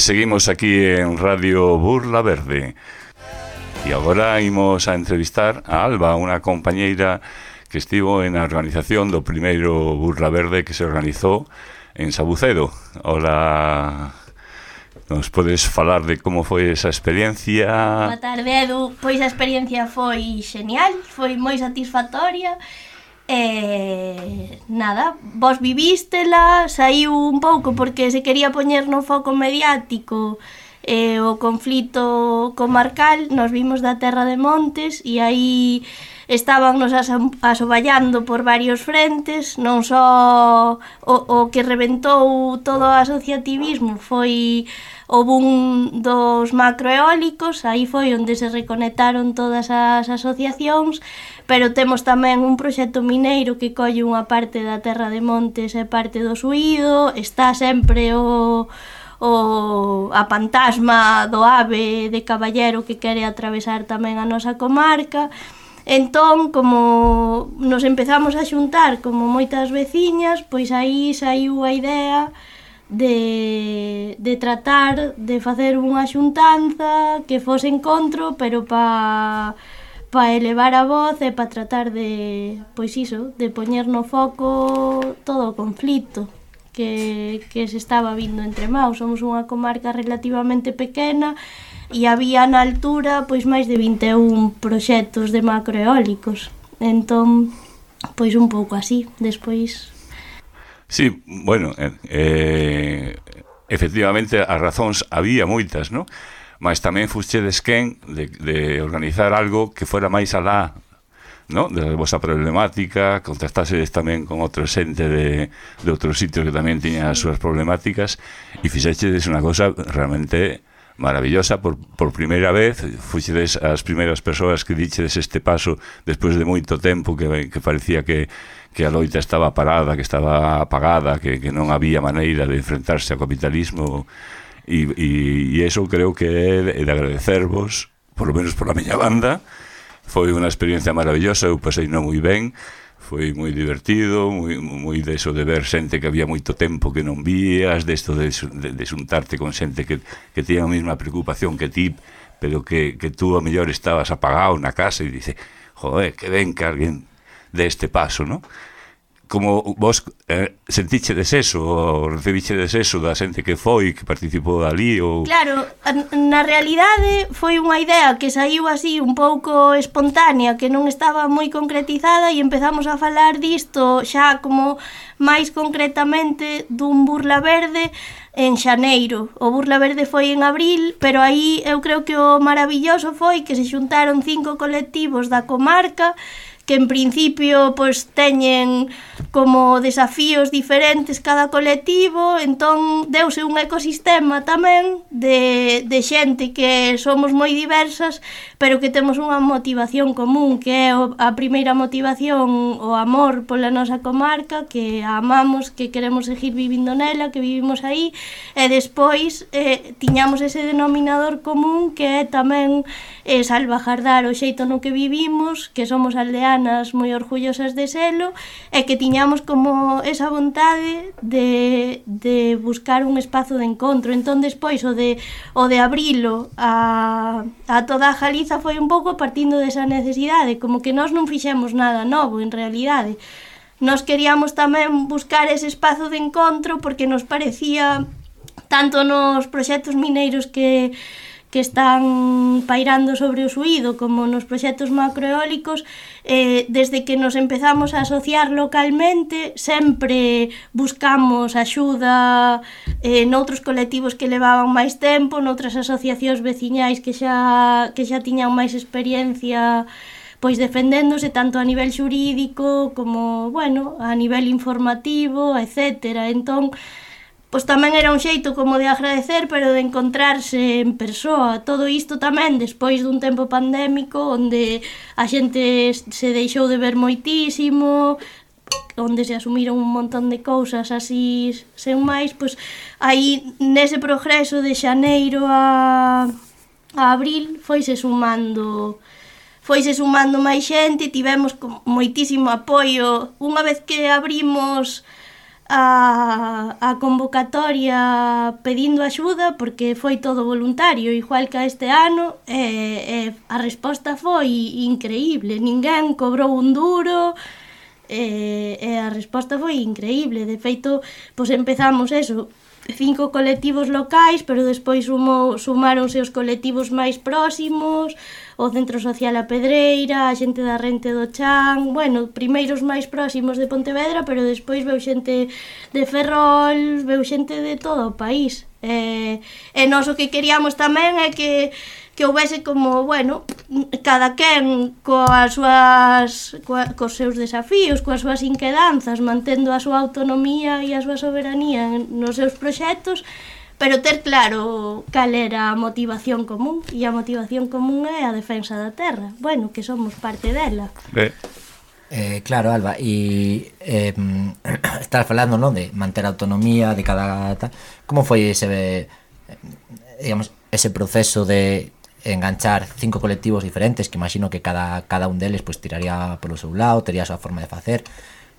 seguimos aquí en Radio Burla Verde. E agora imos a entrevistar a Alba, unha compañeira que estivo en a organización do primeiro Burla Verde que se organizou en Sabucedo. Hola, nos podes falar de como foi esa experiencia? Boa tarde, Edu. Pois a experiencia foi genial, foi moi satisfactoria E nada, vos vivístela, saiu un pouco porque se quería poñer no foco mediático eh, o conflito comarcal, nos vimos da Terra de Montes e aí estábamos asoballando por varios frentes, non só o, o que reventou todo o asociativismo foi o boom dos macroeólicos, aí foi onde se reconectaron todas as asociacións, pero temos tamén un proxecto mineiro que colle unha parte da Terra de Montes e parte do Suído, está sempre o o a pantasma do ave de caballero que quere atravesar tamén a nosa comarca. Entón, como nos empezamos a xuntar como moitas veciñas, pois aí saiu a idea de, de tratar de facer unha xuntanza que fose encontro, pero pa pa elevar a voz e pa tratar de, pois iso, de poñer no foco todo o conflito que, que se estaba vindo entre maus. Somos unha comarca relativamente pequena e había na altura pois máis de 21 proxectos de macroeólicos. Entón, pois un pouco así, despois... Sí, bueno, eh, eh efectivamente as razóns había moitas, non? Mas tamén fustedes quen de, de organizar algo que fora máis alá ¿no? da vosa problemática, contactasedes tamén con outro xente de, de outros sitios que tamén tiñan as súas problemáticas e fixechedes unha cosa realmente maravillosa. Por, por primeira vez fuxedes as primeiras persoas que dichedes este paso despois de moito tempo que, que parecía que, que a loita estaba parada que estaba apagada que, que non había maneira de enfrentarse ao capitalismo. E, e, e eso creo que é de agradecervos por lo menos por a miña banda. Foi unha experiencia maravillosa eu pasei non moi ben foi moi divertido, moi, moi deso de ver xente que había moito tempo que non vías, desto de, de, de xuntarte con xente que, que tiña a mesma preocupación que ti, pero que, que tú a mellor estabas apagado na casa e dice, joder, que ben que alguén deste este paso, non? como vos eh, sentiche deseso ou recibiche deseso da xente que foi, que participou ali ou... Claro, na realidade foi unha idea que saiu así un pouco espontánea, que non estaba moi concretizada e empezamos a falar disto xa como máis concretamente dun burla verde en xaneiro. O Burla Verde foi en abril, pero aí eu creo que o maravilloso foi que se xuntaron cinco colectivos da comarca que en principio pois teñen como desafíos diferentes cada colectivo, entón deuse un ecosistema tamén de, de xente que somos moi diversas, pero que temos unha motivación común, que é a primeira motivación o amor pola nosa comarca, que amamos, que queremos seguir vivindo nela, que vivimos aí, e despois eh, tiñamos ese denominador común que é tamén eh, salvajardar o xeito no que vivimos, que somos aldeanos, ganas moi orgullosas de selo e que tiñamos como esa vontade de, de buscar un espazo de encontro. Entón, despois, o de, o de abrilo a, a toda a Galiza foi un pouco partindo desa necesidade, como que nós non fixemos nada novo, en realidade. Nos queríamos tamén buscar ese espazo de encontro porque nos parecía tanto nos proxectos mineiros que que están pairando sobre o suído, como nos proxectos macroeólicos, eh, desde que nos empezamos a asociar localmente, sempre buscamos axuda eh, noutros colectivos que levaban máis tempo, noutras asociacións veciñais que xa, que xa tiñan máis experiencia pois defendéndose tanto a nivel xurídico como, bueno, a nivel informativo, etcétera. Entón, pois tamén era un xeito como de agradecer, pero de encontrarse en persoa. Todo isto tamén despois dun tempo pandémico onde a xente se deixou de ver moitísimo, onde se asumiron un montón de cousas así sen máis, pois aí nese progreso de xaneiro a, a abril foise sumando foise sumando máis xente, tivemos moitísimo apoio. Unha vez que abrimos a, a convocatoria pedindo axuda porque foi todo voluntario, igual que este ano, e, e a resposta foi increíble, ninguén cobrou un duro, e, e a resposta foi increíble, de feito, pois empezamos eso, cinco colectivos locais, pero despois sumo, sumáronse os colectivos máis próximos, o Centro Social A Pedreira, a xente da Rente do Chan, bueno, primeiros máis próximos de Pontevedra, pero despois veu xente de Ferrol, veu xente de todo o país. E, e nós o que queríamos tamén é que que houvese como, bueno, cada quen coas súas coa, cos seus desafíos, coas súas inquedanzas, mantendo a súa autonomía e a súa soberanía nos seus proxectos, pero ter claro cal era a motivación común e a motivación común é a defensa da terra. Bueno, que somos parte dela. Eh. Eh, claro, Alba, e eh, estás falando non de manter a autonomía de cada... Como foi ese, digamos, ese proceso de enganchar cinco colectivos diferentes que imagino que cada, cada un deles pues, tiraría polo seu lado, tería a súa forma de facer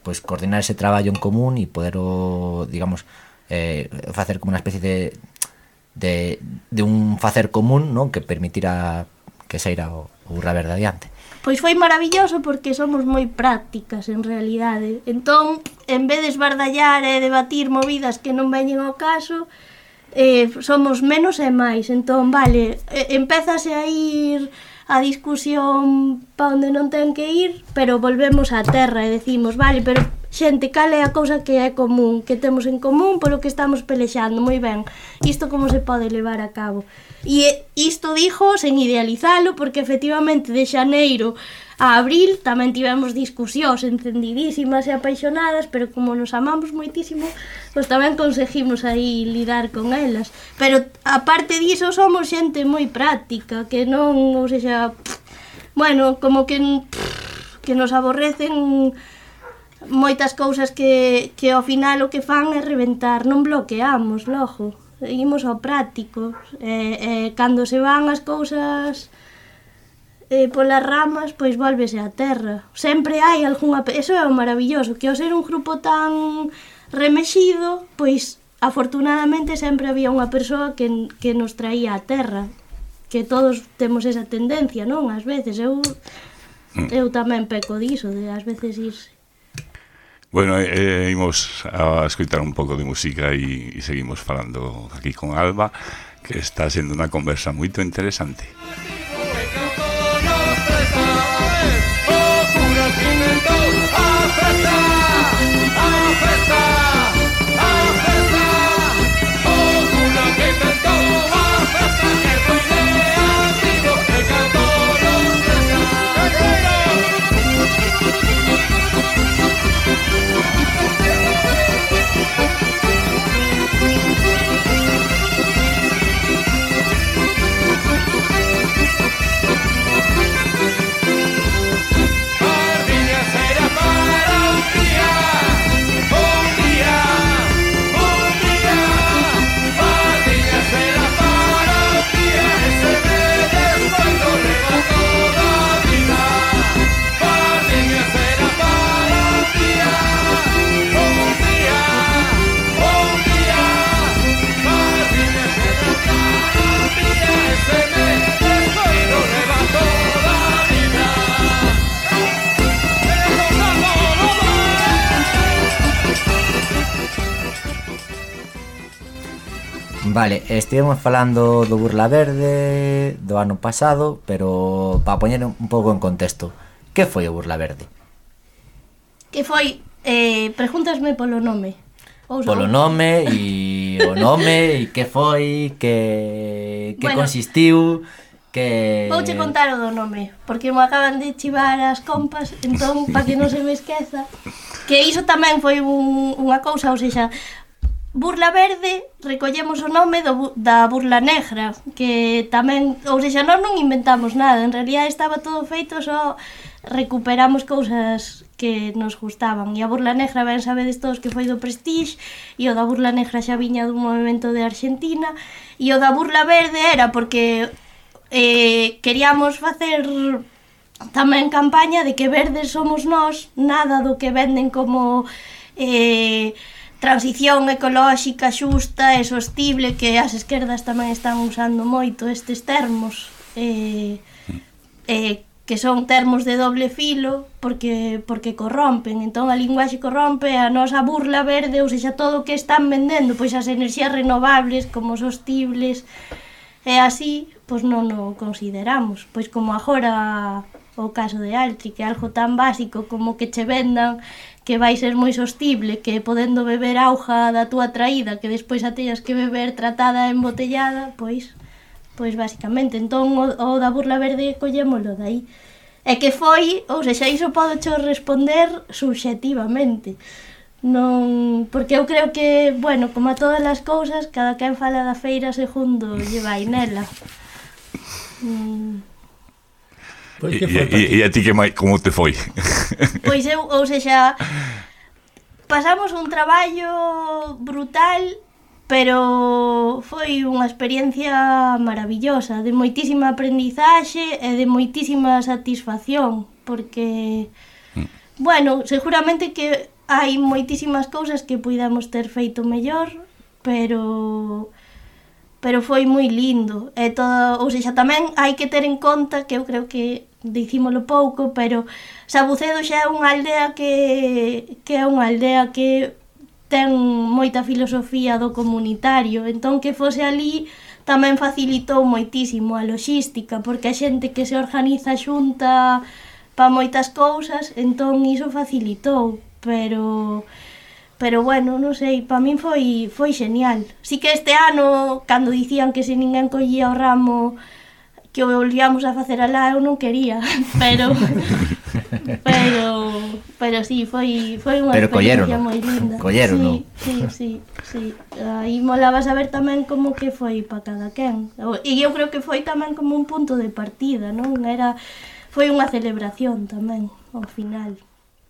pois coordinar ese traballo en común e poder, o, digamos eh, facer como unha especie de, de, de un facer común non que permitira que saíra o, o Urraver de adiante Pois foi maravilloso porque somos moi prácticas en realidade. Entón, en vez de esbardallar e debatir movidas que non veñen ao caso, eh, somos menos e máis. Entón, vale, empezase a ir a discusión pa onde non ten que ir, pero volvemos á terra e decimos, vale, pero xente, cal é a cousa que é común, que temos en común, polo que estamos pelexando, moi ben. Isto como se pode levar a cabo. E isto dixo sen idealizalo, porque efectivamente de xaneiro a abril tamén tivemos discusións entendidísimas e apaixonadas, pero como nos amamos moitísimo, pois tamén conseguimos aí lidar con elas. Pero aparte diso somos xente moi práctica, que non, ou sexa, pff, bueno, como que pff, que nos aborrecen moitas cousas que, que ao final o que fan é reventar, non bloqueamos logo, seguimos ao práctico, e, e cando se van as cousas eh, polas ramas, pois volvese á terra. Sempre hai algunha... Eso é o maravilloso, que ao ser un grupo tan remexido, pois afortunadamente sempre había unha persoa que, que nos traía á terra. Que todos temos esa tendencia, non? Ás veces eu... Mm. Eu tamén peco diso, de ás veces ir Bueno, eh, eh, imos a escutar un pouco de música e, e seguimos falando aquí con Alba, que está sendo unha conversa moito interesante. Música Estivemos falando do Burla Verde do ano pasado, pero para poñer un pouco en contexto, que foi o Burla Verde? Que foi, eh, pregúntasme polo nome. Ou polo nome e o nome e que foi, que, que bueno, consistiu, que... Vouche contar o do nome, porque me acaban de chivar as compas, entón, para que non se me esqueza, que iso tamén foi un, unha cousa, ou seja, Burla Verde recollemos o nome do, da Burla Negra, que tamén, ou seja, nós non inventamos nada, en realidad estaba todo feito, só recuperamos cousas que nos gustaban. E a Burla Negra, ben sabedes todos que foi do Prestige, e o da Burla Negra xa viña dun movimento de Argentina, e o da Burla Verde era porque eh, queríamos facer tamén campaña de que verdes somos nós, nada do que venden como... Eh, transición ecolóxica xusta e sostible que as esquerdas tamén están usando moito estes termos eh, eh, que son termos de doble filo porque porque corrompen, entón a linguaxe corrompe, a nosa burla verde, ou seja, todo o que están vendendo, pois as enerxías renovables como sostibles e así, pois non o consideramos, pois como agora o caso de Altri, que é algo tan básico como que che vendan que vai ser moi sostible, que podendo beber auga da túa traída, que despois a teñas que beber tratada embotellada, pois pois basicamente, entón o, o da burla verde collémolo dai. É que foi, ou seja, iso podo cho responder subxetivamente. Non, porque eu creo que, bueno, como a todas as cousas, cada quen fala da feira segundo lle vai nela. Mm. Pois que foi, e, e, e a ti que máis, como te foi? Pois eu, ou seja, pasamos un traballo brutal pero foi unha experiencia maravillosa, de moitísima aprendizaxe e de moitísima satisfacción, porque, mm. bueno, seguramente que hai moitísimas cousas que puidamos ter feito mellor, pero pero foi moi lindo. E todo, ou seja, tamén hai que ter en conta que eu creo que dicímolo pouco, pero Sabucedo xa é unha aldea que, que é unha aldea que ten moita filosofía do comunitario, entón que fose ali tamén facilitou moitísimo a logística, porque a xente que se organiza xunta pa moitas cousas, entón iso facilitou, pero pero bueno, non sei, para min foi foi genial. Si que este ano, cando dicían que se ninguén collía o ramo, que o volvíamos a facer alá, eu non quería, pero pero pero si sí, foi foi unha pero experiencia moi linda. Colleron, sí, sí, sí, sí. Aí molaba saber tamén como que foi para cada quen. E eu creo que foi tamén como un punto de partida, non? Era foi unha celebración tamén ao final.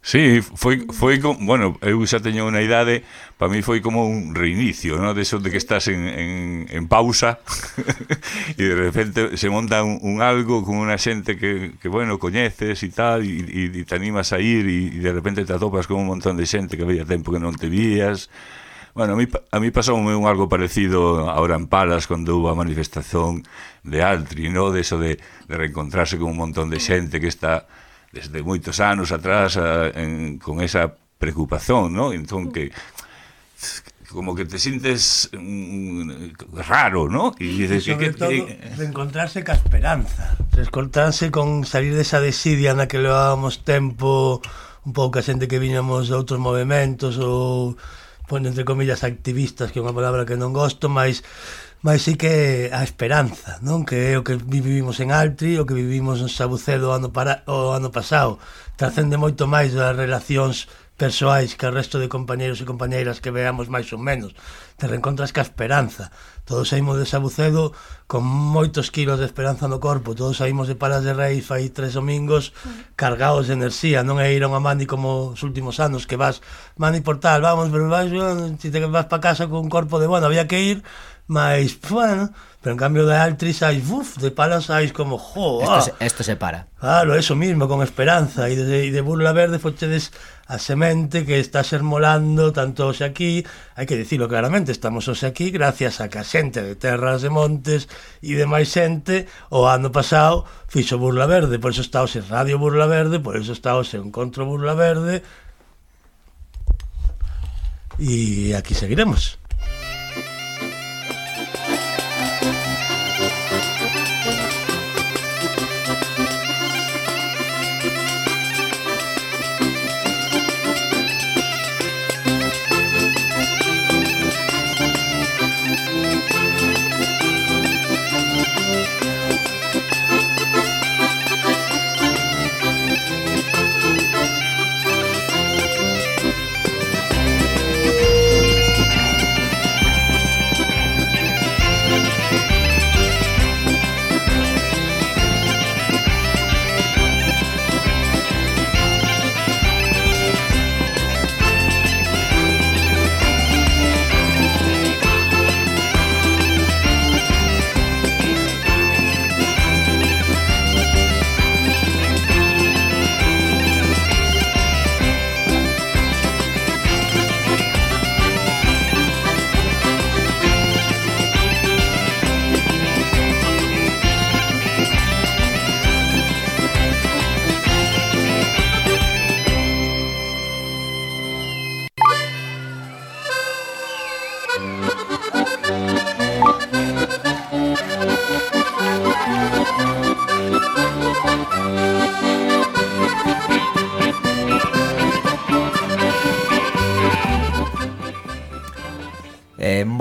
Sí, foi, foi como, bueno, eu xa teño unha idade, para mí foi como un reinicio, ¿no? de eso de que estás en, en, en pausa e de repente se monta un, un algo con unha xente que, que bueno, coñeces e tal, e, e te animas a ir e, de repente te atopas con un montón de xente que veía tempo que non te vías. Bueno, a mí, a mí pasou un algo parecido ahora en Palas cando houve a manifestación de Altri, ¿no? de eso de, de reencontrarse con un montón de xente que está desde moitos anos atrás a, en, con esa preocupación, ¿no? Entón que como que te sientes mm, raro, ¿no? Y dices, y sobre que, todo que, de encontrarse ca esperanza, de con salir desa desidia na que levábamos tempo un pouco a xente que viñamos de outros movimentos ou pondo entre comillas activistas, que é unha palabra que non gosto, mas mas sí que a esperanza, non? Que é o que vivimos en Altri, o que vivimos en Sabucedo o ano, para, o ano pasado. Trascende moito máis das relacións persoais que o resto de compañeiros e compañeiras que veamos máis ou menos. Te reencontras ca esperanza. Todos saímos de Sabucedo con moitos kilos de esperanza no corpo. Todos saímos de Palas de Reis fai tres domingos cargados de enerxía. Non é ir a unha mani como os últimos anos que vas mani por tal, vamos, pero vas, bueno, si te vas pa casa con un corpo de, bueno, había que ir Mas, bueno, pero en cambio de Altris hai, buf, de Palas hai como, jo, ah. esto, se, esto se para. Claro, eso mismo, con esperanza. E de, de Burla Verde fochedes a semente que está sermolando tanto hoxe aquí, hai que dicilo claramente, estamos hoxe aquí gracias a que a xente de terras e montes e de máis xente o ano pasado fixo Burla Verde, por iso está hoxe Radio Burla Verde, por iso está hoxe Encontro Burla Verde, e aquí seguiremos.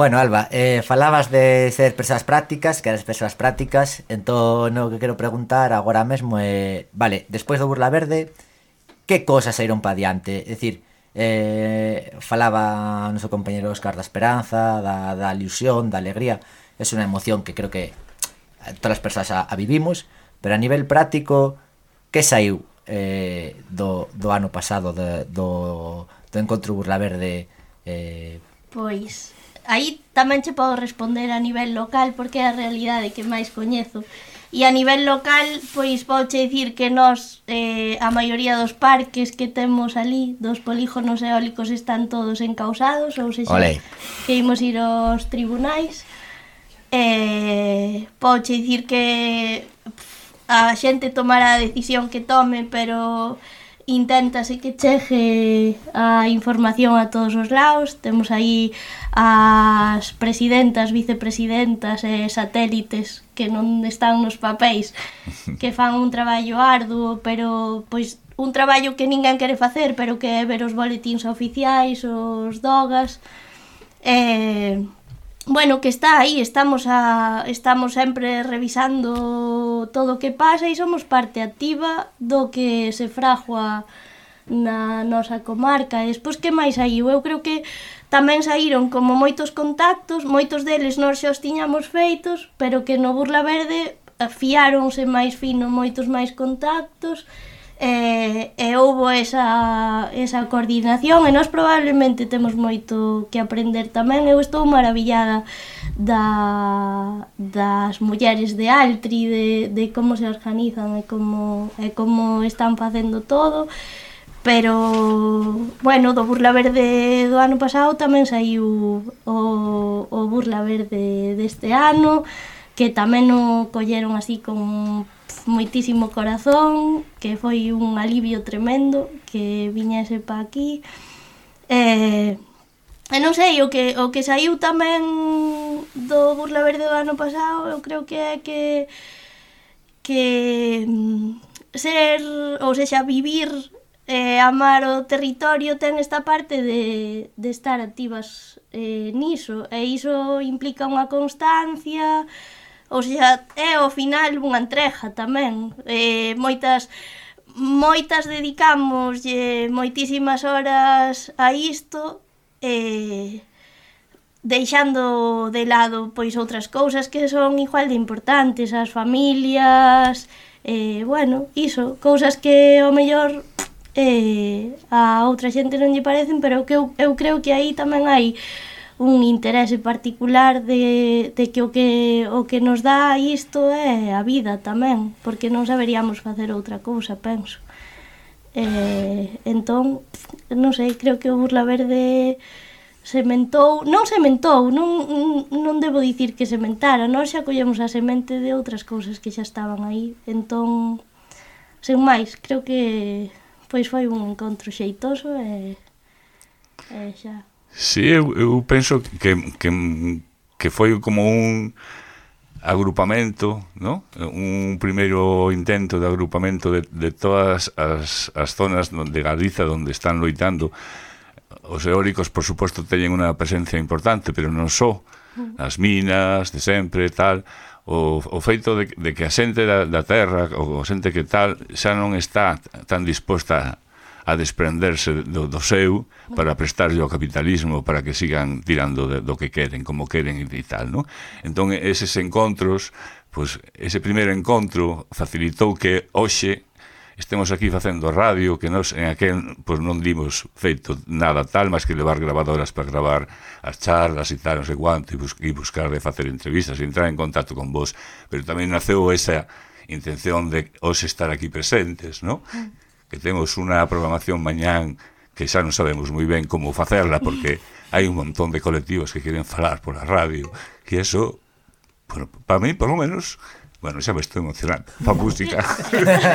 Bueno, Alba, eh, falabas de ser persoas prácticas, que eras persoas prácticas, entón o que quero preguntar agora mesmo é, eh, vale, despois do Burla Verde, que cosas saíron pa diante? É dicir, eh, falaba o noso compañero Óscar da esperanza, da, da ilusión, da alegría, é unha emoción que creo que eh, todas as persoas a, a vivimos, pero a nivel práctico, que saiu eh, do, do ano pasado de, do, do encontro Burla Verde eh, Pois, aí tamén che podo responder a nivel local porque é a realidade que máis coñezo. E a nivel local, pois che dicir que nós, eh, a maioría dos parques que temos ali, dos polígonos eólicos están todos encausados, ou seja, Olé. que imos ir aos tribunais. Eh, che dicir que pff, a xente tomará a decisión que tome, pero inténtase que chegue a información a todos os lados. Temos aí as presidentas, vicepresidentas e satélites que non están nos papéis, que fan un traballo arduo, pero pois un traballo que ninguén quere facer, pero que é ver os boletins oficiais, os dogas, Eh, bueno, que está aí, estamos a estamos sempre revisando todo o que pasa e somos parte activa do que se fragua na nosa comarca. E despois que máis aí? Eu creo que tamén saíron como moitos contactos, moitos deles nós xa os tiñamos feitos, pero que no Burla Verde afiáronse máis fino moitos máis contactos e, e houbo esa, esa coordinación e nós probablemente temos moito que aprender tamén. Eu estou maravillada da, das mulleres de Altri, de, de como se organizan e como, e como están facendo todo. Pero, bueno, do Burla Verde do ano pasado tamén saiu o, o Burla Verde deste ano, que tamén o colleron así con moitísimo corazón, que foi un alivio tremendo que viñese pa aquí. Eh, e non sei, o que, o que saiu tamén do Burla Verde do ano pasado, eu creo que é que que mm, ser, ou seja, vivir eh, amar o territorio ten esta parte de, de estar activas eh, niso e iso implica unha constancia ou seja, é ao final unha entrega tamén. Eh, moitas moitas dedicamos eh, moitísimas horas a isto eh, deixando de lado pois outras cousas que son igual de importantes, as familias, eh, bueno, iso, cousas que ao mellor eh, a outra xente non lle parecen, pero que eu, eu creo que aí tamén hai un interese particular de, de que o que o que nos dá isto é a vida tamén, porque non saberíamos facer outra cousa, penso. Eh, entón, non sei, creo que o Burla Verde sementou, non sementou, non, non debo dicir que sementara, nós xa collemos a semente de outras cousas que xa estaban aí, entón, sen máis, creo que pois foi un encontro xeitoso e, e xa. Sí, eu, eu penso que, que, que foi como un agrupamento, ¿no? un primeiro intento de agrupamento de, de todas as, as zonas de Galiza onde están loitando. Os eólicos, por suposto, teñen unha presencia importante, pero non só as minas, de sempre, tal, o, o feito de, de que a xente da, da terra, o, o xente que tal, xa non está tan disposta a desprenderse do, do seu para prestarlle ao capitalismo para que sigan tirando de, do que queren, como queren e tal, non? Entón, eses encontros, pois, ese primeiro encontro facilitou que hoxe estemos aquí facendo radio que nos en aquel pois non dimos feito nada tal, máis que levar gravadoras para gravar as charlas e tal, non sei quanto, e, bus e buscar de facer entrevistas e entrar en contacto con vos, pero tamén naceu esa intención de os estar aquí presentes, non? Mm que temos unha programación mañán que xa non sabemos moi ben como facerla porque hai un montón de colectivos que queren falar por a radio e eso, bueno, para mí, por lo menos, bueno, xa me estou emocionando pa música.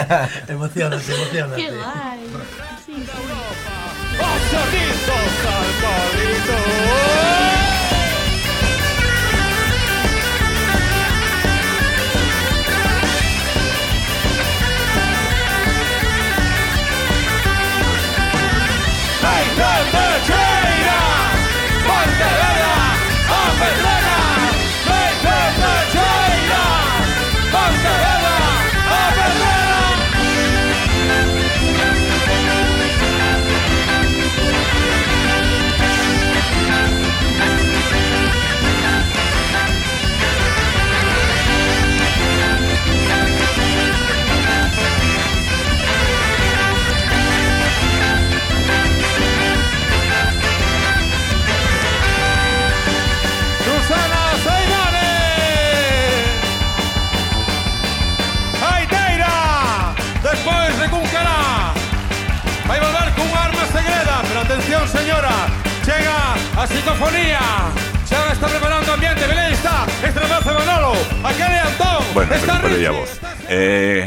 emocionate, emocionate. Que guai. Sí.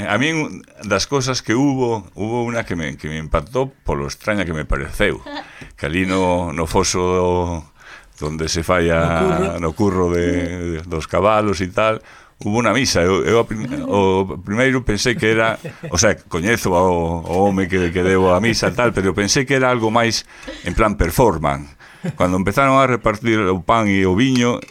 a min das cousas que hubo, hubo unha que me, que me impactou polo extraña que me pareceu. Que ali no, no foso donde se falla no curro, no curro de, de, dos cabalos e tal, hubo unha misa. Eu, eu prim, o primeiro pensei que era, o sea, coñezo ao, ao home que, que deu a misa e tal, pero pensei que era algo máis en plan performance Cando empezaron a repartir o pan e o viño,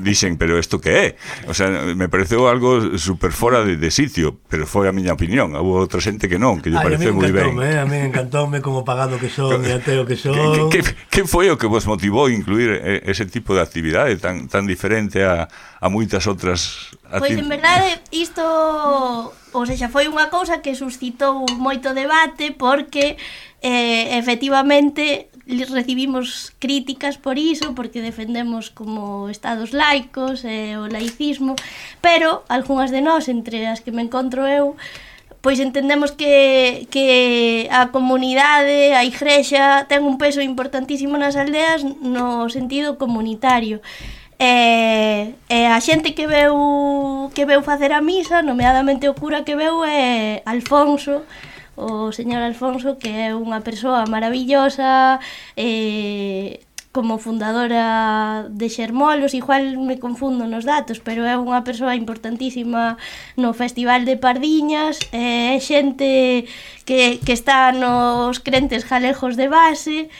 dixen, pero isto que é? O sea, me pareceu algo super fora de, de sitio, pero foi a miña opinión. Houve outra xente que non, que lle pareceu moi ben. Eh, a mí encantoume como pagado que son e ateo que son. Que, que, que foi o que vos motivou incluir eh, ese tipo de actividade tan, tan diferente a, a moitas outras Pois en verdade isto, ou seja, foi unha cousa que suscitou moito debate porque eh, efectivamente recibimos críticas por iso porque defendemos como estados laicos e o laicismo, pero algunhas de nós, entre as que me encontro eu, pois entendemos que, que a comunidade, a igrexa, ten un peso importantísimo nas aldeas no sentido comunitario. E, e a xente que veu que veu facer a misa, nomeadamente o cura que veu é Alfonso, o señor Alfonso, que é unha persoa maravillosa, eh, como fundadora de Xermolos, igual me confundo nos datos, pero é unha persoa importantísima no Festival de Pardiñas, é xente que, que está nos crentes galejos de base,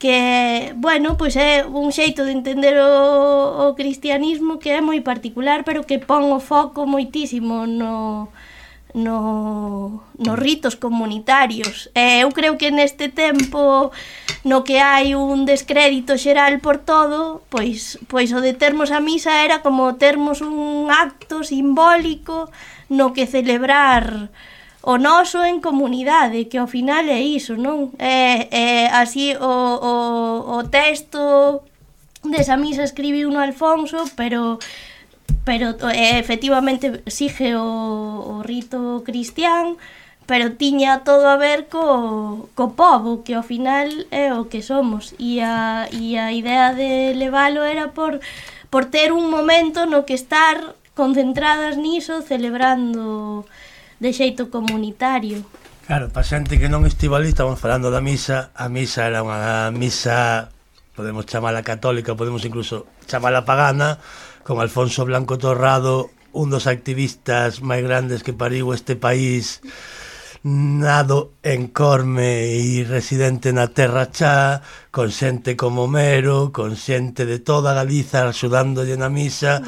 que, bueno, pois é un xeito de entender o, o cristianismo que é moi particular, pero que pon o foco moitísimo no, no, nos ritos comunitarios. E eu creo que neste tempo no que hai un descrédito xeral por todo, pois, pois o de termos a misa era como termos un acto simbólico no que celebrar o noso en comunidade, que ao final é iso, non? É, é así o, o, o texto desa misa escribiu no Alfonso, pero pero eh, efectivamente sigue o, o rito cristián, pero tiña todo a ver co, co povo, que ao final é o que somos. E a, e a idea de leválo era por, por ter un momento no que estar concentradas niso, celebrando de xeito comunitario. Claro, para xente que non estivo ali, estamos falando da misa, a misa era unha misa, podemos chamala católica, podemos incluso chamala pagana, con Alfonso Blanco Torrado, un dos activistas máis grandes que pariu este país, nado en Corme e residente na Terra Chá, con xente como Mero, con xente de toda Galiza axudándolle na misa,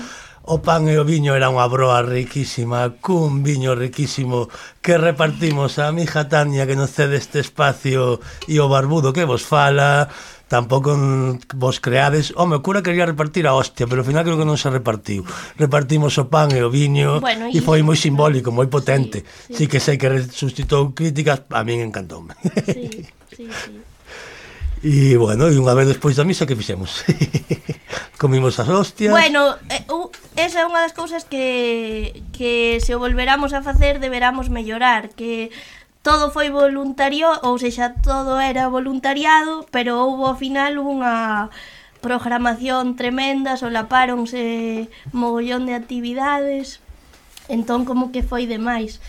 O pan e o viño era unha broa riquísima, cun viño riquísimo que repartimos a mixa Tania que nos cede este espacio e o barbudo que vos fala, tampouco vos creades home, o cura quería repartir a hostia pero ao final creo que non se repartiu repartimos o pan e o viño bueno, e foi moi simbólico, moi potente sí, sí. sí que sei que sustitou críticas a min encantoume sí, sí, sí. E, bueno, e unha vez despois da misa que fixemos? Comimos as hostias... Bueno, eh, esa é unha das cousas que, que se o volveramos a facer deberamos mellorar, que todo foi voluntario, ou seja, todo era voluntariado, pero houve ao final unha programación tremenda, solapáronse mogollón de actividades, entón como que foi demais.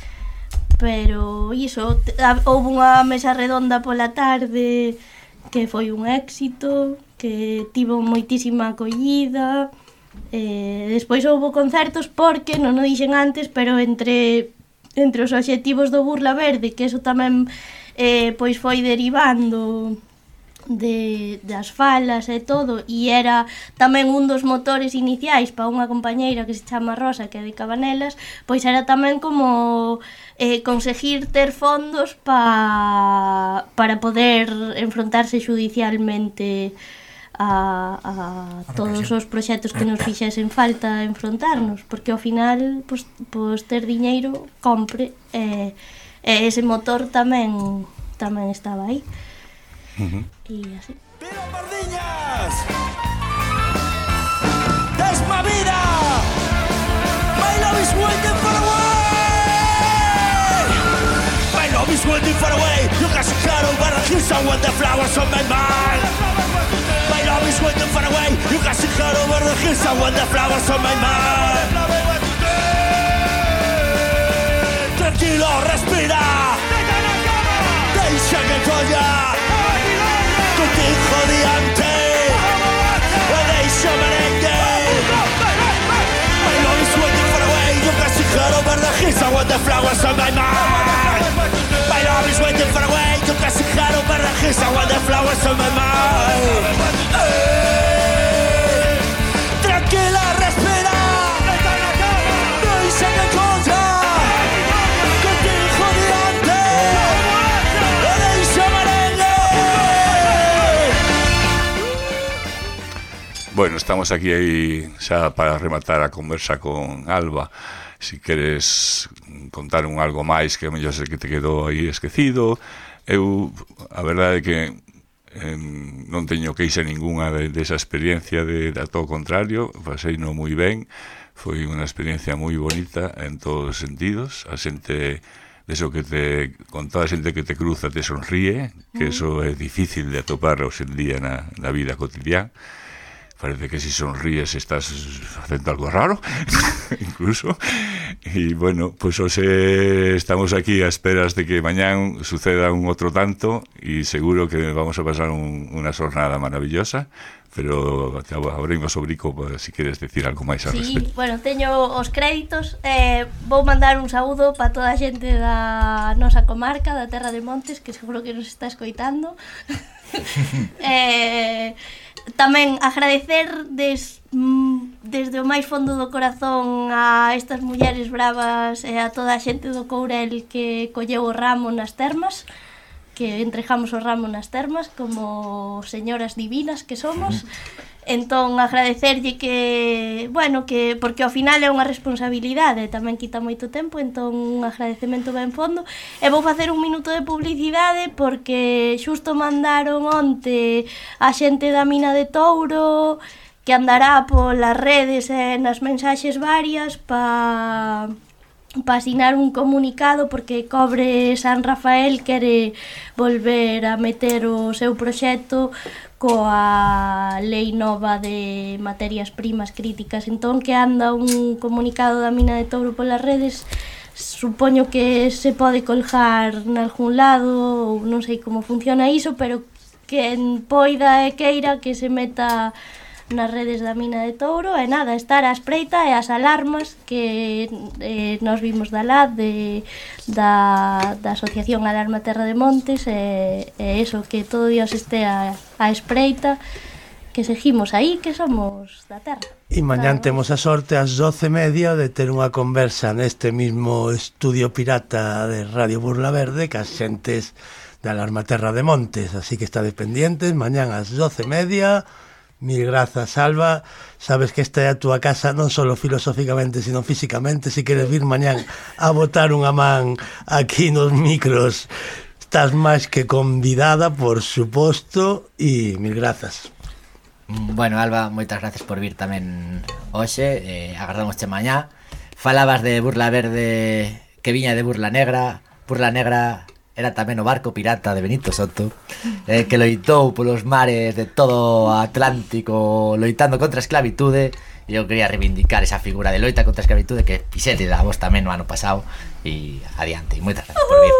Pero iso, houve unha mesa redonda pola tarde que foi un éxito, que tivo moitísima acollida, Eh, despois houve concertos porque, non o dixen antes, pero entre entre os obxectivos do Burla Verde, que eso tamén eh, pois foi derivando de, das falas e todo e era tamén un dos motores iniciais para unha compañeira que se chama Rosa que é de Cabanelas pois era tamén como eh, conseguir ter fondos pa, para poder enfrontarse judicialmente a, a, todos os proxectos que nos fixesen falta enfrontarnos, porque ao final pois, pois ter diñeiro compre e, e ese motor tamén tamén estaba aí. Uh -huh. E así. Tira pardiñas! Desmavida! My love is waiting for away! My love is waiting for away You got to over the hills and when the flowers on my mind Is waiting far away You can see her over the hills And when the flowers on my mind. Tranquilo, respira. Deixa que colla Contigo diante E deixa merengue. Love is waiting far away You can see her over the hills And when the flowers on my mind. My love is waiting far away You can see her over the hills And when the flowers on my mind Bueno, estamos aquí aí xa para rematar a conversa con Alba. Si queres contar un algo máis que mellor sei que te quedou aí esquecido. Eu, a verdade é que eh, non teño queixa ningunha de, desa de experiencia de, de a todo contrario, pasei no moi ben, foi unha experiencia moi bonita en todos os sentidos, a xente deso que te, con toda a xente que te cruza te sonríe, que mm. eso é difícil de atopar hoxe en día na, na vida cotidiana, parece que si sonríes estás haciendo algo raro, incluso. Y bueno, pues os eh, estamos aquí a esperas de que mañana suceda un otro tanto y seguro que vamos a pasar un, una jornada maravillosa. Pero abrimos o brico si queres decir algo máis a sí, respecto. Sí, bueno, teño os créditos. Eh, vou mandar un saúdo para toda a xente da nosa comarca, da Terra de Montes, que seguro que nos está escoitando. eh, tamén agradecer des, mm, desde o máis fondo do corazón a estas mulleres bravas e a toda a xente do Courel que colleu o ramo nas termas que entregamos o ramo nas termas como señoras divinas que somos. Entón agradecerlle que, bueno, que porque ao final é unha responsabilidade, tamén quita moito tempo, entón un agradecemento ben fondo. E vou facer un minuto de publicidade porque xusto mandaron onte a xente da mina de Touro que andará polas redes e nas mensaxes varias pa para asinar un comunicado porque cobre San Rafael quere volver a meter o seu proxecto coa lei nova de materias primas críticas. Entón que anda un comunicado da mina de Touro polas redes, supoño que se pode colgar nalgún lado, ou non sei como funciona iso, pero quen poida e queira que se meta nas redes da mina de Touro e nada, estar a espreita e as alarmas que eh, nos vimos da LAD de, da, da Asociación Alarma Terra de Montes e, e eso, que todo Dios estea a espreita que seguimos aí, que somos da terra. E mañán temos a sorte ás doce media de ter unha conversa neste mismo estudio pirata de Radio Burla Verde que as xentes da Alarma Terra de Montes, así que está pendientes, mañán ás doce media Mil grazas, Alba. Sabes que esta é a túa casa non só filosóficamente, sino físicamente. Se queres vir mañán a botar unha man aquí nos micros, estás máis que convidada, por suposto, e mil grazas. Bueno, Alba, moitas gracias por vir tamén hoxe. Eh, agardamos che mañá. Falabas de Burla Verde que viña de Burla Negra. Burla Negra era tamén o barco pirata de Benito Soto eh, que loitou polos mares de todo Atlántico loitando contra a esclavitude. E eu quería reivindicar esa figura de loita contra a esclavitude que fixete da vos tamén no ano pasado. E adiante, moitas gracias por vir.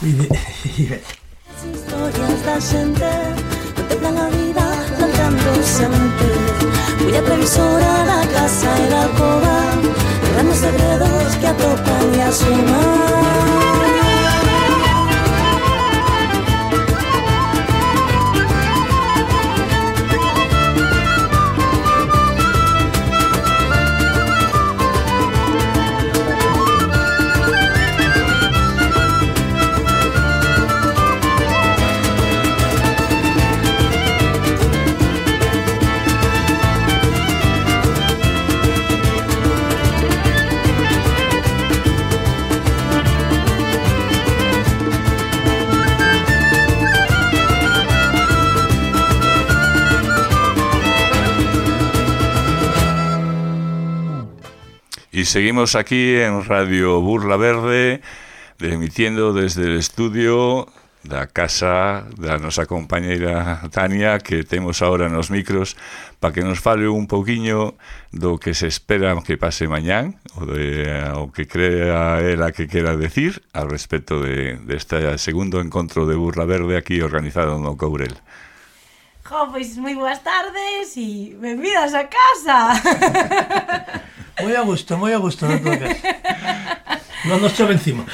Historias da xente Contemplan a vida plantando a mentir Cuida previsora da casa e da alcoba Grandes segredos que atopan e asuman. Seguimos aquí en Radio Burla Verde, emitiendo desde el estudio da casa da nosa compañeira Tania que temos ahora nos micros para que nos fale un pouquiño do que se espera que pase mañán o, de, o que crea ela que quera decir al respecto de, de este segundo encontro de Burla Verde aquí organizado no Courel. Jo, pois moi boas tardes e benvidas a casa. moi a gusto, moi a gusto na tua casa. Non nos chove encima.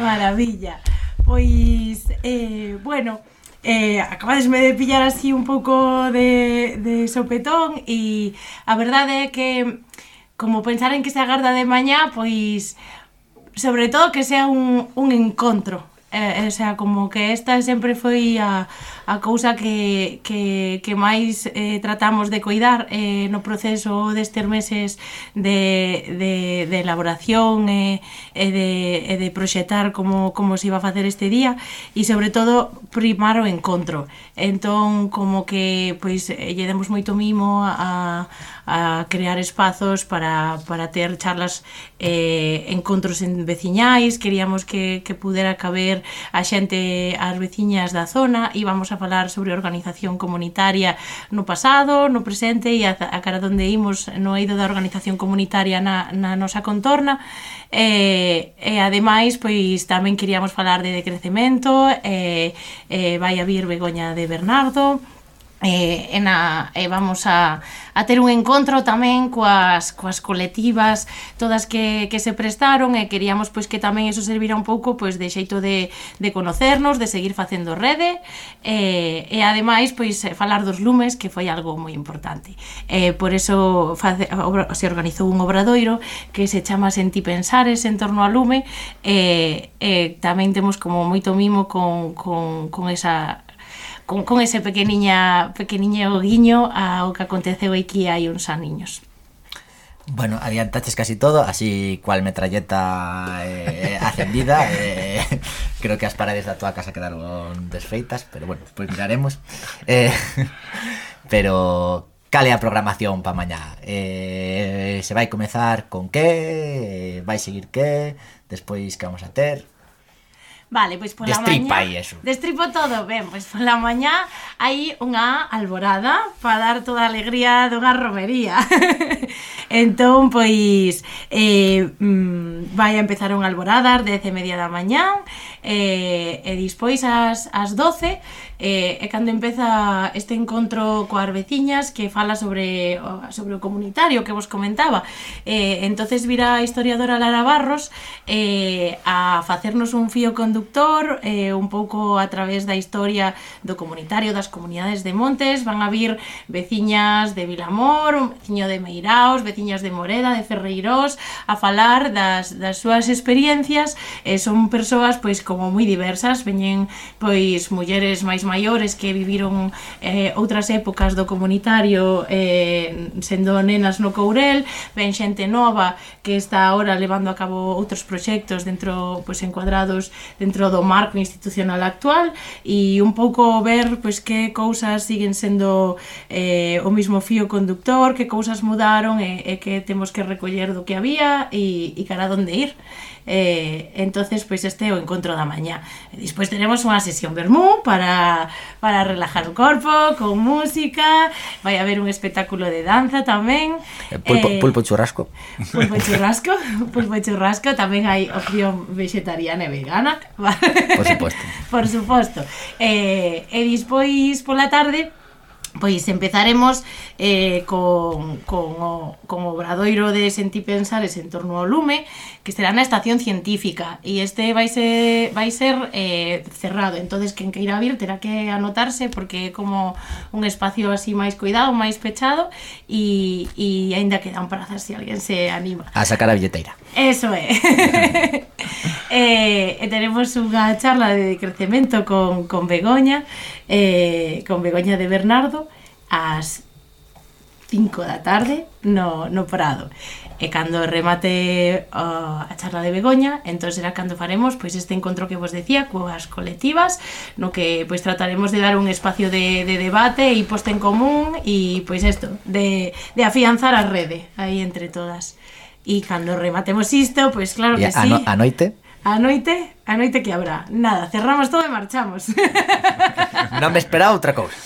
Maravilla. Pois, eh, bueno, eh, acabadesme de pillar así un pouco de, de sopetón e a verdade é que como pensar en que se agarda de mañá, pois sobre todo que sea un, un encontro, eh, o sea, como que esta sempre foi a, a cousa que, que, que máis eh, tratamos de coidar eh, no proceso destes meses de, de, de elaboración eh, e eh, eh, de, eh, de proxetar como, como se iba a facer este día e sobre todo primar o encontro. Entón como que pois eh, lle demos moito mimo a, a crear espazos para, para ter charlas eh, encontros en veciñais. Queríamos que, que pudera caber a xente as veciñas da zona. Íbamos a a falar sobre organización comunitaria no pasado, no presente e a, a cara donde imos no eido da organización comunitaria na, na nosa contorna. E, e ademais pois tamén queríamos falar de decrecemento e, e vai a vir Begoña de Bernardo eh, e na, eh, vamos a, a ter un encontro tamén coas, coas colectivas todas que, que se prestaron e queríamos pois que tamén eso servira un pouco pois de xeito de, de conocernos de seguir facendo rede eh, e ademais pois eh, falar dos lumes que foi algo moi importante. Eh, por eso face, obra, se organizou un obradoiro que se chama Senti Pensares en torno ao lume e eh, eh, tamén temos como moito mimo con, con, con esa con, con ese pequeniña, pequeniño guiño ao que aconteceu aquí hai uns aniños. Bueno, adiantaches casi todo, así cual metralleta eh, eh acendida. Eh, creo que as paredes da tua casa quedaron desfeitas, pero bueno, pois pues miraremos. Eh, pero cale a programación pa mañá? Eh, se vai comezar con que? Eh, vai seguir que? Despois que vamos a ter? Vale, pois pola Destripa mañá... Destripa eso. Destripo todo, ben, pois pola mañá hai unha alborada para dar toda a alegría dunha romería. entón, pois, eh, mm, vai a empezar unha alborada ás 10 e media da mañá, e, e dispois ás, ás 12 e, e cando empeza este encontro coas veciñas que fala sobre sobre o comunitario que vos comentaba e, entonces virá a historiadora Lara Barros e, a facernos un fío conductor e, un pouco a través da historia do comunitario das comunidades de Montes. Van a vir veciñas de Vilamor un veciño de Meiraos, veciñas de Moreda de Ferreirós a falar das, das súas experiencias e son persoas pois como moi diversas, veñen pois mulleres máis maiores que viviron eh, outras épocas do comunitario eh, sendo nenas no Courel, ven xente nova que está ahora levando a cabo outros proxectos dentro pois encuadrados dentro do marco institucional actual e un pouco ver pois que cousas siguen sendo eh, o mismo fío conductor, que cousas mudaron e, e que temos que recoller do que había e, e cara a donde ir eh, entonces pois este é o encontro da mañá. E despois teremos unha sesión vermú para, para relajar o corpo con música vai haber un espectáculo de danza tamén. Eh, pulpo, eh, pulpo churrasco. pulpo churrasco pulpo churrasco tamén hai opción vegetariana e vegana por suposto. Por suposto. Eh, e despois pola tarde Pois empezaremos eh, con, con, o, con o Obradoiro de Sentipensares en torno ao lume, que será na estación científica, e este vai ser, vai ser eh, cerrado, entonces quen queira vir terá que anotarse, porque é como un espacio así máis cuidado, máis pechado, e, e aínda quedan prazas se alguén se anima. A sacar a billeteira. Eso é. eh, e teremos unha charla de crecemento con, con Begoña, eh, con Begoña de Bernardo, ás 5 da tarde no, no Prado. E cando remate uh, a charla de Begoña, entón será cando faremos pois este encontro que vos decía coas colectivas, no que pois trataremos de dar un espacio de, de debate e posta en común e pois isto, de, de afianzar a rede aí entre todas. E cando rematemos isto, pois claro que sí. No, a noite? A noite, a noite que habrá. Nada, cerramos todo e marchamos. non me esperaba outra cousa.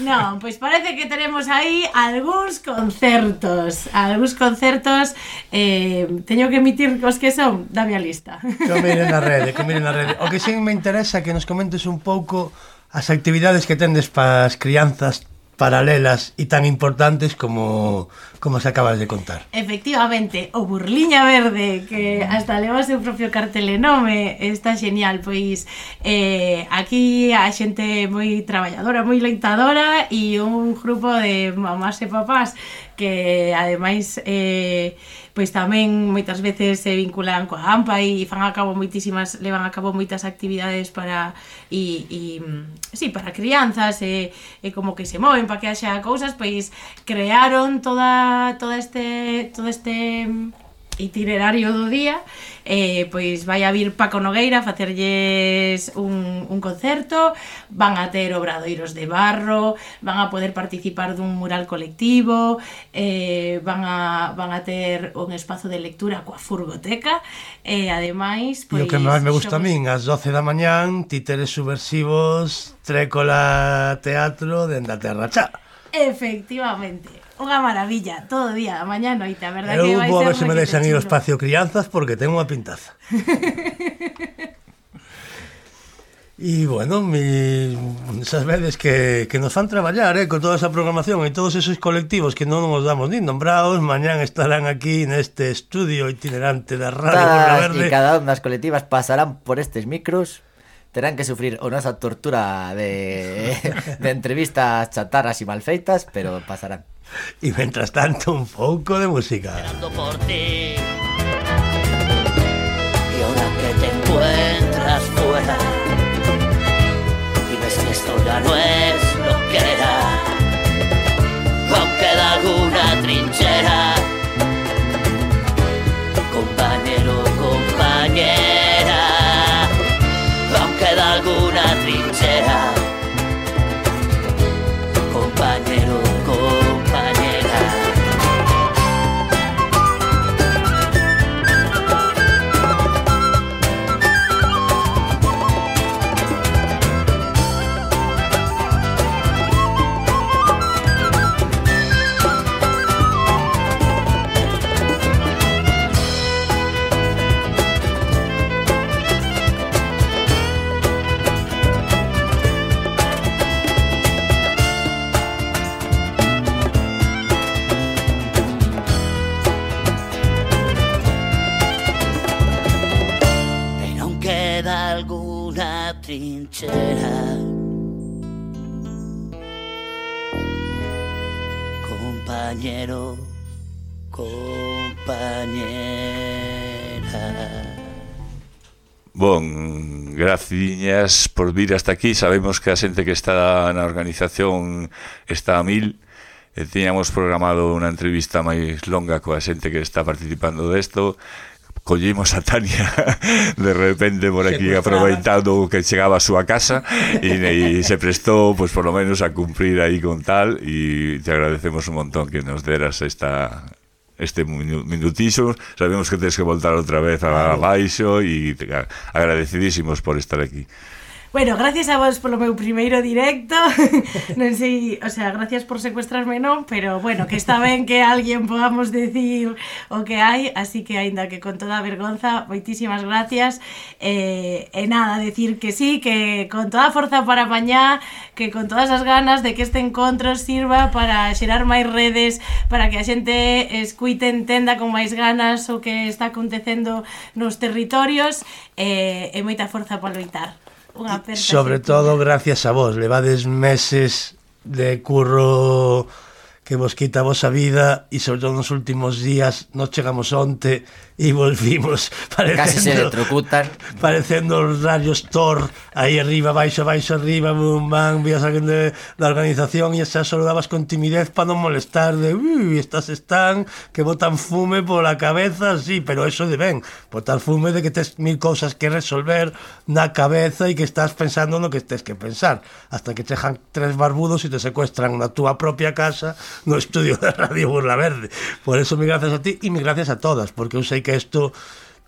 Non, pois parece que teremos aí algúns concertos. Algúns concertos eh, teño que emitir os que son da miña lista. Que miren na rede, que miren na rede. O que sí me interesa é que nos comentes un pouco as actividades que tendes para as crianzas paralelas e tan importantes como, como se acabas de contar. Efectivamente, o Burliña Verde, que hasta leva o seu propio nome, está genial, pois eh, aquí a xente moi traballadora, moi leitadora e un grupo de mamás e papás que ademais eh, pois tamén moitas veces se vinculan coa AMPA e fan a cabo moitísimas levan a cabo moitas actividades para e, e sí, para crianzas e, e como que se moven para que haxa cousas, pois crearon toda toda este todo este itinerario do día eh, pois vai a vir Paco Nogueira a facerlles un, un concerto van a ter obradoiros de barro van a poder participar dun mural colectivo eh, van, a, van a ter un espazo de lectura coa furgoteca e eh, ademais pois, e o que pois, máis me gusta xo... a min, ás 12 da mañán títeres subversivos trécola teatro dende a terra. Xa Efectivamente. Unha maravilla, todo o día, a mañá noite, a verdade que Eu vai vou a ser ver se me deixan ir ao espacio crianzas porque ten unha pintaza. E, bueno, mi, sabedes que, que nos fan traballar eh, con toda esa programación e todos esos colectivos que non nos damos nin nombrados, mañán estarán aquí neste estudio itinerante da Radio Todas Verde. e cada unha das colectivas pasarán por estes micros terán que sufrir nosa tortura de, de entrevistas chatarras e malfeitas, pero pasarán. E mentras tanto, un pouco de música. esperando por ti. Y ahora que te encuentras fuera y ves que esto ya no es lo que era, aún queda alguna trinchera, captured her. Compañero, compañera. Bon, graciñas por vir hasta aquí. Sabemos que a xente que está na organización está a mil. E tiñamos programado unha entrevista máis longa coa xente que está participando desto. De collimos a Tania de repente por aquí aproveitando que chegaba a súa casa e, e se prestou, pois, por lo menos a cumprir aí con tal e te agradecemos un montón que nos deras esta este minutizo, sabemos que tens que voltar outra vez a baixo e agradecidísimos por estar aquí. Bueno, gracias a vos polo meu primeiro directo. non sei, o sea, gracias por secuestrarme, non, pero bueno, que está ben que alguén podamos decir o que hai, así que aínda que con toda a vergonza, moitísimas gracias. Eh, e nada, decir que sí, que con toda a forza para mañá, que con todas as ganas de que este encontro sirva para xerar máis redes, para que a xente escuite, entenda con máis ganas o que está acontecendo nos territorios eh, e moita forza para loitar unha aperta. Sobre todo gracias a vos, levades meses de curro que vos quita a vosa vida e sobre todo nos últimos días, nos chegamos onte e volvimos Casi se parecendo electrocutan. parecendo os rayos Thor aí arriba, baixo, baixo, arriba bum, bam, vías alguén de, da organización e xa solo dabas con timidez para non molestar de uy, estas están que botan fume pola cabeza sí, pero eso de ben botar fume de que tes mil cousas que resolver na cabeza e que estás pensando no que tes que pensar hasta que chejan tres barbudos e te secuestran na túa propia casa no estudio da Radio Burla Verde por eso mi gracias a ti e mi gracias a todas porque eu sei que isto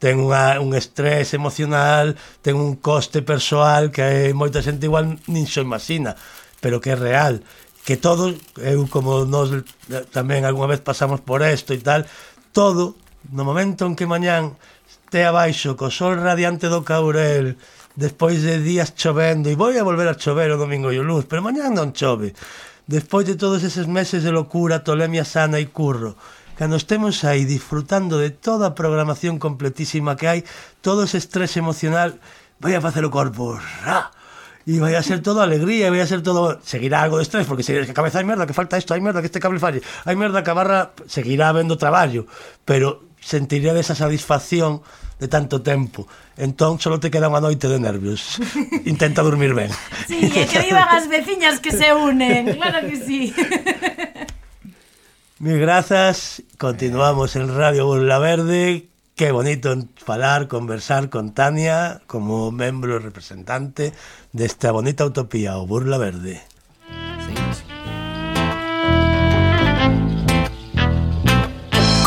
ten unha, un estrés emocional, ten un coste persoal que moita xente igual nin xo imagina, pero que é real que todo, eu como nós tamén algunha vez pasamos por isto e tal, todo, no momento en que mañán te abaixo co sol radiante do caurel, despois de días chovendo, e vou a volver a chover o domingo e o luz, pero mañán non chove. Despois de todos eses meses de locura, tolemia sana e curro, cando estemos aí disfrutando de toda a programación completísima que hai, todo ese estrés emocional vai a facer o corpo. ¡Ra! E vai a ser todo alegría, vai a ser todo... Seguirá algo de estrés, porque se que cabeza hai merda, que falta isto, hai merda, que este cable falle, hai merda que a barra seguirá vendo traballo, pero sentiría esa satisfacción de tanto tempo. Entón, só te queda unha noite de nervios. Intenta dormir ben. Sí, e que vivan as veciñas que se unen, claro que sí. Mil grazas, continuamos en Radio Burla Verde. Qué bonito falar, conversar con Tania como membro representante desta bonita utopía, o Burla Verde.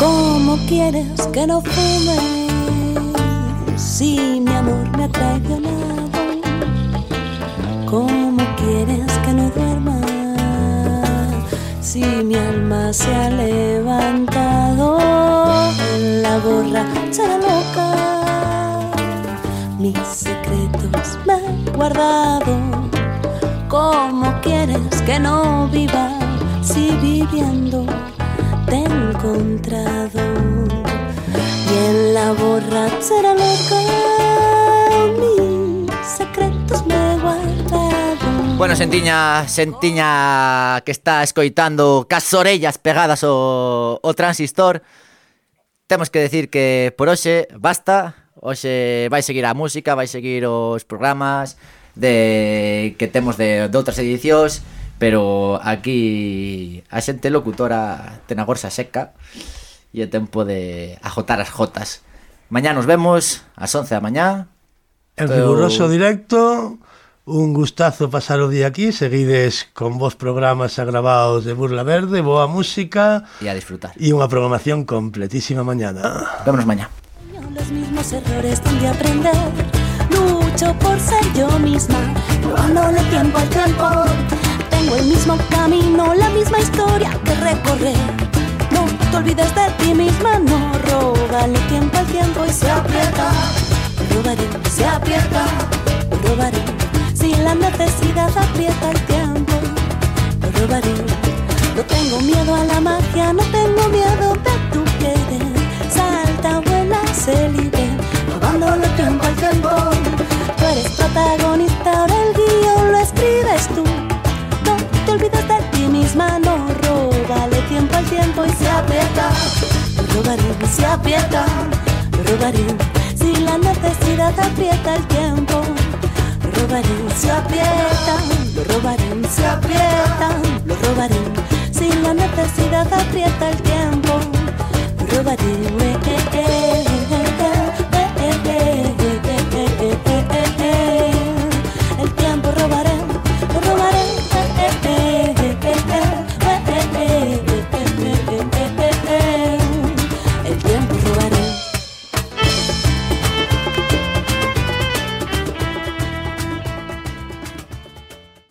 ¿Cómo quieres que no fume si mi amor me ha traicionado? ¿Cómo quieres que no duerma si mi alma se ha levantado en la borrachera loca? Mis secretos me he guardado. ¿Cómo quieres que no viva si viviendo te he encontrado? Y en la borrachera loca mis secretos me he guardado. Bueno, sentiña, sentiña que está escoitando cas orellas pegadas ao, ao transistor Temos que decir que por hoxe basta. Hoxe vai seguir a música, vai seguir os programas de que temos de, de outras edicións Pero aquí a xente locutora ten a gorsa seca E é tempo de ajotar as jotas. Mañá nos vemos ás 11 da mañá. En riguroso directo. Un gustazo pasar o día aquí, seguides con vos programas agravados de Burla Verde, boa música E a disfrutar e unha programación completísima mañana. Vémonos mañá Los mismos errores tendí a aprender. Lucho por ser yo misma, robándole tiempo al tiempo. Tengo el mismo camino, la misma historia que recorrer. No te olvides de ti misma, no róbale tiempo al tiempo y se aprieta. Robaré, se aprieta, robaré. Si la necesidad aprieta el tiempo, lo robaré. No tengo miedo a la magia, no tengo miedo de tu querer. Salta, vuela, se libre, robándole tiempo al tiempo. Tú eres protagonista, ahora el guion lo escribes tú. No te olvides de ti misma, no róbale tiempo al tiempo y se aprieta. Lo robaré, se aprieta, lo robaré. Si la necesidad aprieta el tiempo, robaré, se aprietan, lo robaré, se aprietan, lo robaré, si la necesidad aprieta el tiempo, lo robaré, eh, eh.